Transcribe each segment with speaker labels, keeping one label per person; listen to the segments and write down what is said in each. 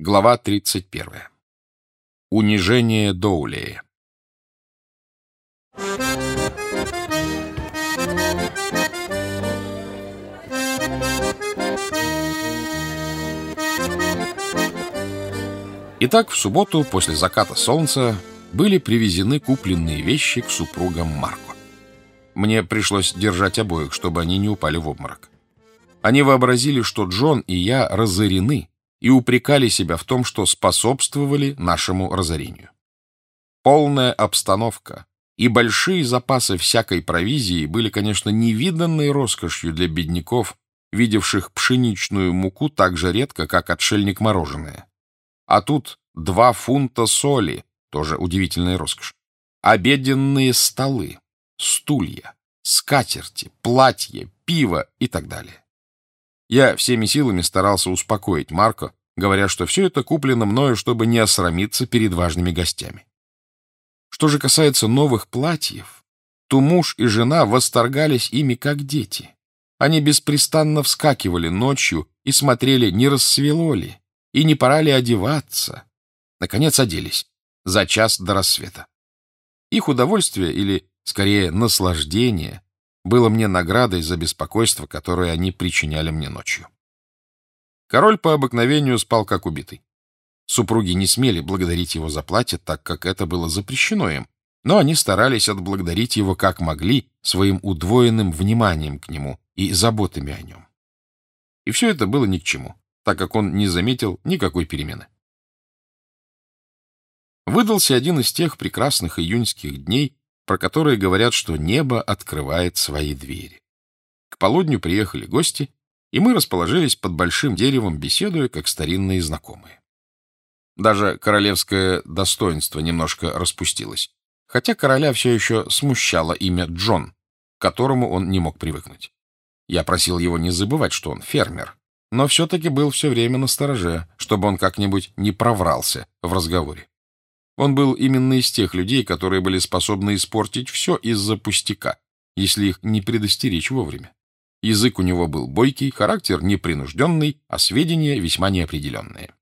Speaker 1: Глава 31. Унижение Доулея. Итак, в субботу после заката солнца были привезены купленные вещи к супругам Марко. Мне пришлось держать обоих, чтобы они не упали в обморок. Они вообразили, что Джон и я разорены, и упрекали себя в том, что способствовали нашему разорению. Полная обстановка и большие запасы всякой провизии были, конечно, невиданной роскошью для бедняков, видевших пшеничную муку так же редко, как отшельник мороженое. А тут два фунта соли, тоже удивительная роскошь, обеденные столы, стулья, скатерти, платья, пиво и так далее. Я всеми силами старался успокоить Марко, говоря, что все это куплено мною, чтобы не осрамиться перед важными гостями. Что же касается новых платьев, то муж и жена восторгались ими как дети. Они беспрестанно вскакивали ночью и смотрели, не рассвело ли, и не пора ли одеваться. Наконец оделись, за час до рассвета. Их удовольствие, или, скорее, наслаждение, было мне наградой за беспокойство, которое они причиняли мне ночью. Король по обыкновению спал как убитый. Супруги не смели благодарить его за платье, так как это было запрещено им, но они старались отблагодарить его как могли своим удвоенным вниманием к нему и заботами о нем. И все это было ни к чему, так как он не заметил никакой перемены. Выдался один из тех прекрасных июньских дней, про которые говорят, что небо открывает свои двери. К полудню приехали гости, и мы расположились под большим деревом, беседуя, как старинные знакомые. Даже королевское достоинство немножко распустилось, хотя короля все еще смущало имя Джон, к которому он не мог привыкнуть. Я просил его не забывать, что он фермер, но все-таки был все время на стороже, чтобы он как-нибудь не проврался в разговоре. Он был именно из тех людей, которые были способны испортить все из-за пустяка, если их не предостеречь вовремя. Язык у него был бойкий, характер непринужденный, а сведения весьма неопределенные.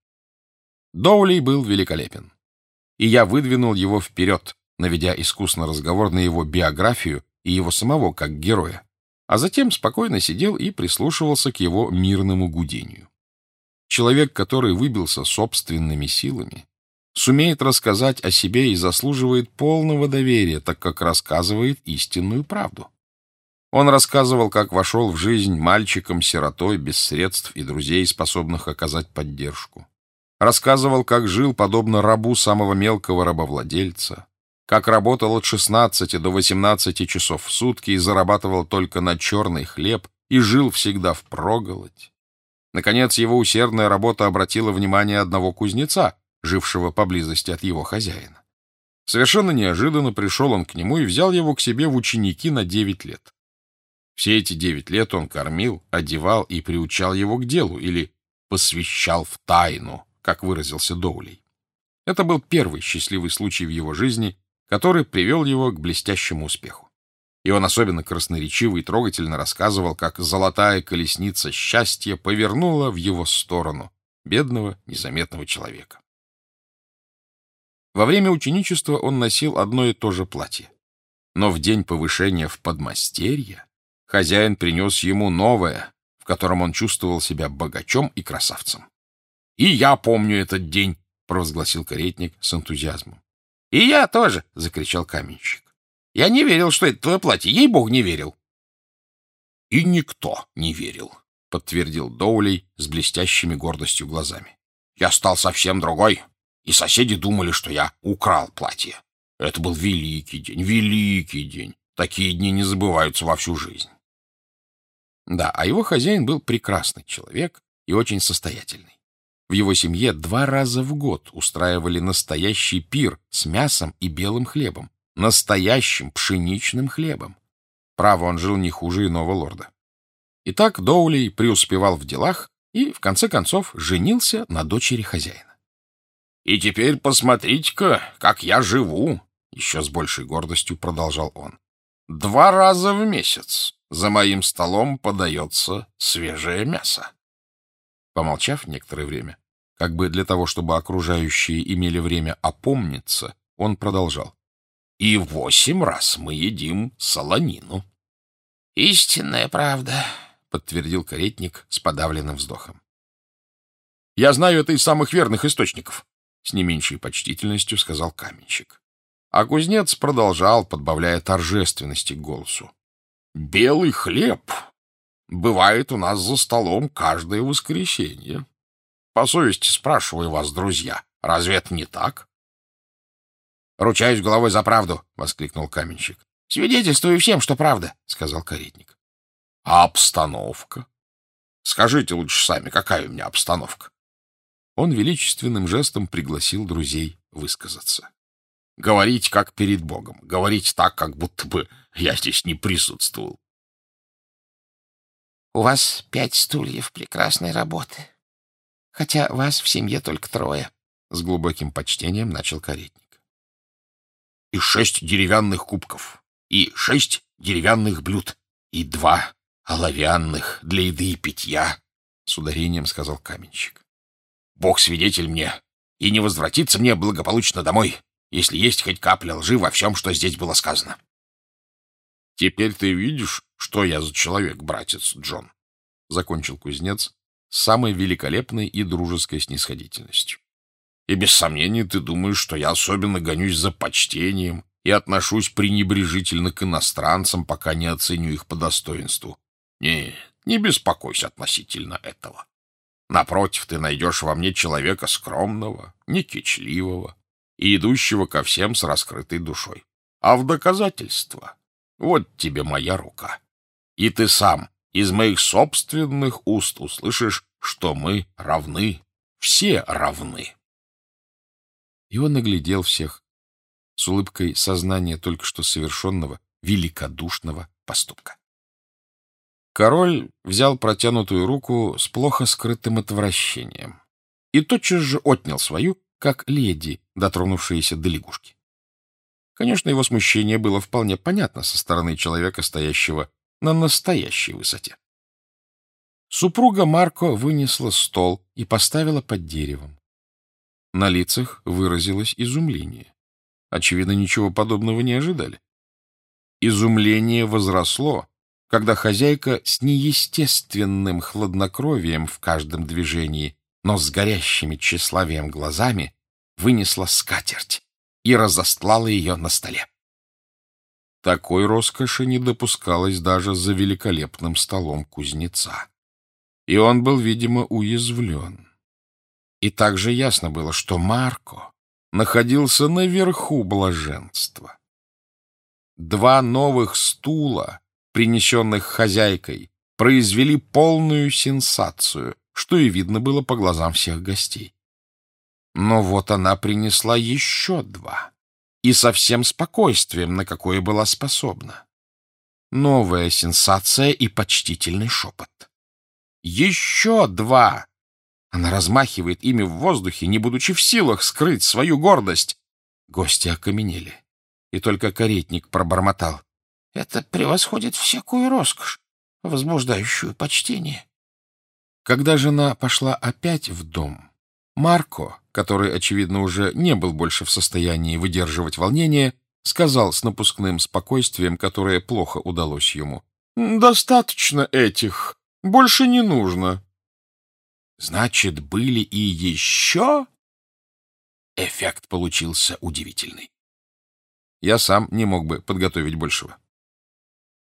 Speaker 1: Доулей был великолепен. И я выдвинул его вперед, наведя искусно разговор на его биографию и его самого как героя, а затем спокойно сидел и прислушивался к его мирному гудению. Человек, который выбился собственными силами, сумеет рассказать о себе и заслуживает полного доверия, так как рассказывает истинную правду. Он рассказывал, как вошел в жизнь мальчиком-сиротой, без средств и друзей, способных оказать поддержку. Рассказывал, как жил, подобно рабу самого мелкого рабовладельца, как работал от 16 до 18 часов в сутки и зарабатывал только на черный хлеб и жил всегда в проголодь. Наконец, его усердная работа обратила внимание одного кузнеца, жившего поблизости от его хозяина. Совершенно неожиданно пришел он к нему и взял его к себе в ученики на девять лет. Все эти девять лет он кормил, одевал и приучал его к делу, или посвящал в тайну, как выразился Доулей. Это был первый счастливый случай в его жизни, который привел его к блестящему успеху. И он особенно красноречиво и трогательно рассказывал, как золотая колесница счастья повернула в его сторону бедного, незаметного человека. Во время ученичества он носил одно и то же платье. Но в день повышения в подмастерье хозяин принес ему новое, в котором он чувствовал себя богачом и красавцем. — И я помню этот день, — провозгласил каретник с энтузиазмом. — И я тоже, — закричал каменщик. — Я не верил, что это твое платье, ей-бог не верил. — И никто не верил, — подтвердил Доулей с блестящими гордостью глазами. — Я стал совсем другой, и соседи думали, что я украл платье. Это был великий день, великий день. Такие дни не забываются во всю жизнь. Да, а его хозяин был прекрасный человек и очень состоятельный. В его семье два раза в год устраивали настоящий пир с мясом и белым хлебом, настоящим пшеничным хлебом. Право, он жил не хуже иного лорда. Итак, Доулей преуспевал в делах и, в конце концов, женился на дочери хозяина. И теперь посмотрите-ка, как я живу, — еще с большей гордостью продолжал он. Два раза в месяц за моим столом подается свежее мясо. Помолчав некоторое время, Как бы для того, чтобы окружающие имели время опомниться, он продолжал. И восемь раз мы едим солонину.
Speaker 2: — Истинная правда, —
Speaker 1: подтвердил каретник с подавленным вздохом. — Я знаю это из самых верных источников, — с не меньшей почтительностью сказал каменщик. А кузнец продолжал, подбавляя торжественности к голосу. — Белый хлеб бывает у нас за столом каждое воскресенье. По совести спрашиваю вас, друзья, разве это не так? — Ручаюсь головой за правду! — воскликнул каменщик.
Speaker 2: — Свидетельствую всем, что правда, — сказал каретник.
Speaker 1: — А обстановка? Скажите лучше сами, какая у меня обстановка? Он величественным жестом пригласил друзей высказаться. — Говорить как перед Богом, говорить так, как будто бы я здесь не присутствовал.
Speaker 2: — У вас пять стульев прекрасной работы, хотя вас в семье только трое, — с глубоким почтением начал каретник
Speaker 1: и шесть деревянных кубков, и шесть деревянных блюд, и два оловянных для еды и питья, — с ударением сказал каменщик. Бог свидетель мне, и не возвратится мне благополучно домой, если есть хоть капля лжи во всем, что здесь было сказано. Теперь ты видишь, что я за человек, братец Джон, — закончил кузнец с самой великолепной и дружеской снисходительностью. И без сомнения ты думаешь, что я особенно гонюсь за почтением и отношусь пренебрежительно к иностранцам, пока не оценю их по достоинству. Нет, не беспокойся относительно этого. Напротив, ты найдешь во мне человека скромного, некичливого и идущего ко всем с раскрытой душой. А в доказательство вот тебе моя рука. И ты сам из моих собственных уст услышишь, что мы равны, все равны и он наглядел всех с улыбкой сознания только что совершенного великодушного поступка. Король взял протянутую руку с плохо скрытым отвращением и тотчас же отнял свою, как леди, дотронувшиеся до лягушки. Конечно, его смущение было вполне понятно со стороны человека, стоящего на настоящей высоте. Супруга Марко вынесла стол и поставила под деревом. На лицах выразилось изумление. Очевидно, ничего подобного не ожидали. Изумление возросло, когда хозяйка с неестественным хладнокровием в каждом движении, но с горящими тщеславием глазами, вынесла скатерть и разостлала ее на столе. Такой роскоши не допускалось даже за великолепным столом кузнеца. И он был, видимо, уязвлен. И также ясно было, что Марко находился наверху блаженства. Два новых стула, принесенных хозяйкой, произвели полную сенсацию, что и видно было по глазам всех гостей. Но вот она принесла еще два, и со всем спокойствием, на какое была способна. Новая сенсация и почтительный шепот. Еще два она размахивает ими в воздухе, не будучи в силах скрыть свою гордость. Гости окаменели, и только каретник пробормотал. — Это превосходит всякую роскошь, возбуждающую почтение. Когда жена пошла опять в дом, Марко, который, очевидно, уже не был больше в состоянии выдерживать волнение, сказал с напускным спокойствием, которое плохо удалось ему. — Достаточно этих. Больше не нужно. Значит, были и еще? Эффект получился удивительный. Я сам не мог бы подготовить большего.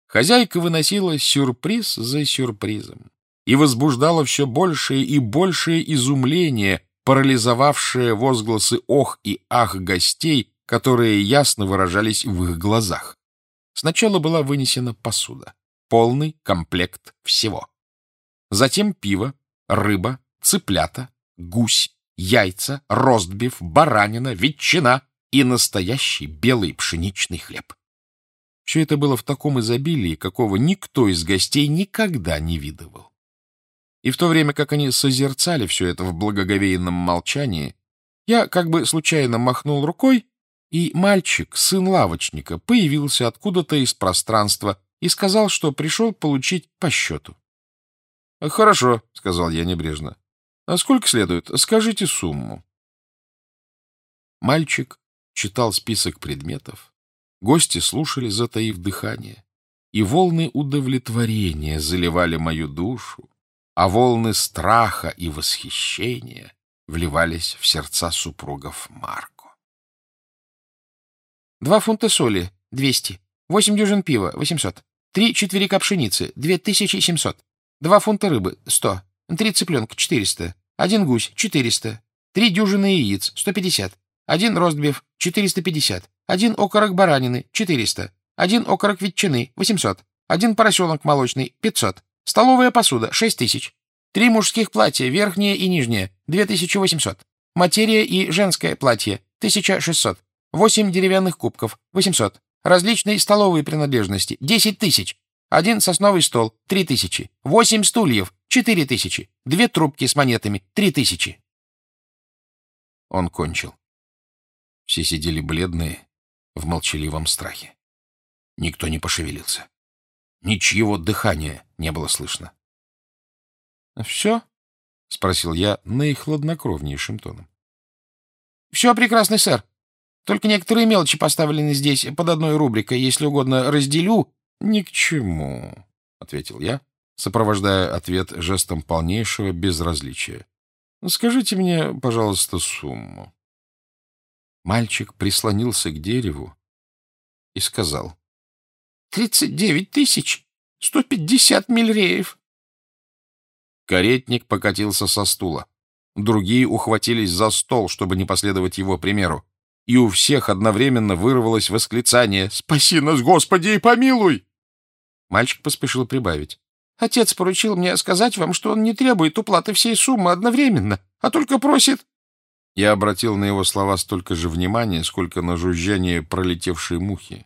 Speaker 1: Хозяйка выносила сюрприз за сюрпризом и возбуждала все большее и большее изумление, парализовавшее возгласы «ох» и «ах» гостей, которые ясно выражались в их глазах. Сначала была вынесена посуда, полный комплект всего. Затем пиво, рыба, цыплята, гусь, яйца, ростбиф, баранина, ветчина и настоящий белый пшеничный хлеб. Все это было в таком изобилии, какого никто из гостей никогда не видывал. И в то время, как они созерцали все это в благоговейном молчании, я как бы случайно махнул рукой, и мальчик, сын лавочника, появился откуда-то из пространства и сказал, что пришел получить по счету. — Хорошо, — сказал я небрежно. А сколько следует? Скажите сумму. Мальчик читал список предметов. Гости слушали, затаив дыхание. И волны удовлетворения заливали мою душу, а волны страха и восхищения вливались в сердца супругов Марко.
Speaker 2: Два фунта соли — двести. Восемь дюжин пива — восемьсот. Три четверика пшеницы — две тысячи семьсот. Два фунта рыбы — сто. Три цыпленка — четыреста. Один гусь — четыреста. Три дюжины яиц — сто пятьдесят. Один ростбиф — четыреста пятьдесят. Один окорок баранины — четыреста. Один окорок ветчины — восемьсот. Один поросенок молочный — пятьсот. Столовая посуда — шесть тысяч. Три мужских платья, верхнее и нижнее — две тысячи восемьсот. Материя и женское платье — тысяча шестьсот. Восемь деревянных кубков — восемьсот. Различные столовые принадлежности — десять тысяч. Один сосновый стол — три тысячи. Восемь стульев — четыре тысячи. Две трубки с монетами — три тысячи.
Speaker 1: Он кончил. Все сидели бледные, в молчаливом страхе. Никто не пошевелился. Ничьего дыхания не было слышно. — Все? — спросил я наихладнокровнейшим тоном.
Speaker 2: — Все, прекрасный сэр. Только некоторые мелочи поставлены здесь под одной рубрикой. Если угодно, разделю —
Speaker 1: Ни к чему, — ответил я, сопровождая ответ жестом полнейшего безразличия. — Скажите мне, пожалуйста, сумму. Мальчик прислонился к дереву и сказал.
Speaker 2: — Тридцать девять тысяч сто пятьдесят мильреев.
Speaker 1: Каретник покатился со стула. Другие ухватились за стол, чтобы не последовать его примеру и у всех одновременно вырвалось восклицание «Спаси нас, Господи, и помилуй!» Мальчик поспешил прибавить.
Speaker 2: «Отец поручил мне сказать вам, что он не требует уплаты всей суммы одновременно, а только просит...»
Speaker 1: Я обратил на его слова столько же внимания, сколько на жужжание пролетевшей мухи,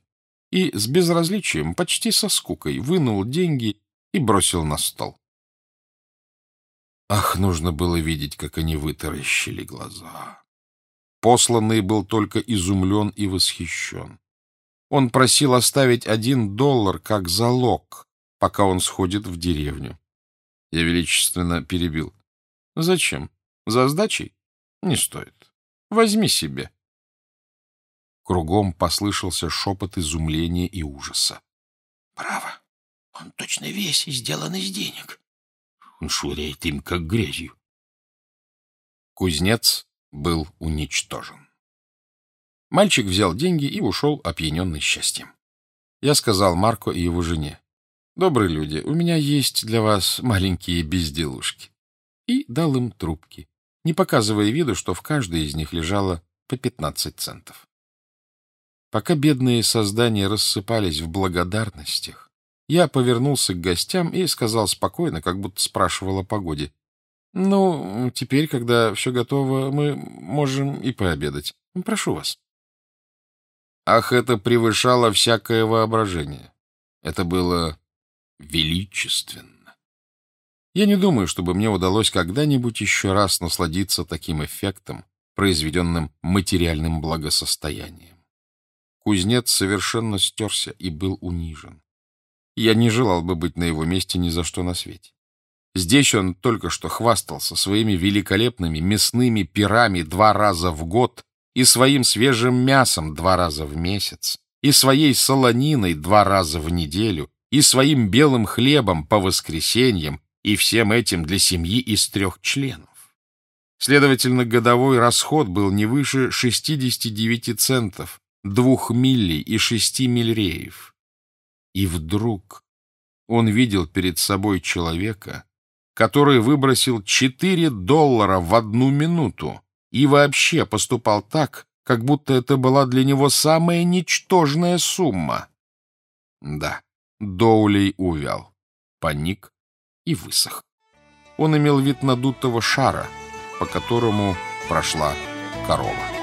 Speaker 1: и с безразличием, почти со скукой, вынул деньги и бросил на стол. Ах, нужно было видеть, как они вытаращили глаза. Посланный был только изумлен и восхищен. Он просил оставить один доллар как залог, пока он сходит в деревню. Я величественно перебил. — Зачем? За сдачей? Не стоит. Возьми себе. Кругом послышался шепот изумления и ужаса.
Speaker 2: — Право, он точно весь сделан из денег.
Speaker 1: Он швыряет им, как грязью. Кузнец был уничтожен. Мальчик взял деньги и ушел, опьяненный счастьем. Я сказал Марко и его жене, «Добрые люди, у меня есть для вас маленькие безделушки». И дал им трубки, не показывая виду, что в каждой из них лежало по 15 центов. Пока бедные создания рассыпались в благодарностях, я повернулся к гостям и сказал спокойно, как будто спрашивал о погоде. Ну, теперь, когда все готово, мы можем и пообедать. Прошу вас. Ах, это превышало всякое воображение. Это было величественно. Я не думаю, чтобы мне удалось когда-нибудь еще раз насладиться таким эффектом, произведенным материальным благосостоянием. Кузнец совершенно стерся и был унижен. Я не желал бы быть на его месте ни за что на свете. Здесь он только что хвастался своими великолепными мясными пирами два раза в год и своим свежим мясом два раза в месяц, и своей солониной два раза в неделю, и своим белым хлебом по воскресеньям, и всем этим для семьи из трех членов. Следовательно, годовой расход был не выше 69 центов, двух милли и шести мильреев. И вдруг он видел перед собой человека, который выбросил 4 доллара в одну минуту и вообще поступал так, как будто это была для него самая ничтожная сумма. Да, Доулей увял, паник и высох. Он имел вид надутого шара, по которому прошла корова.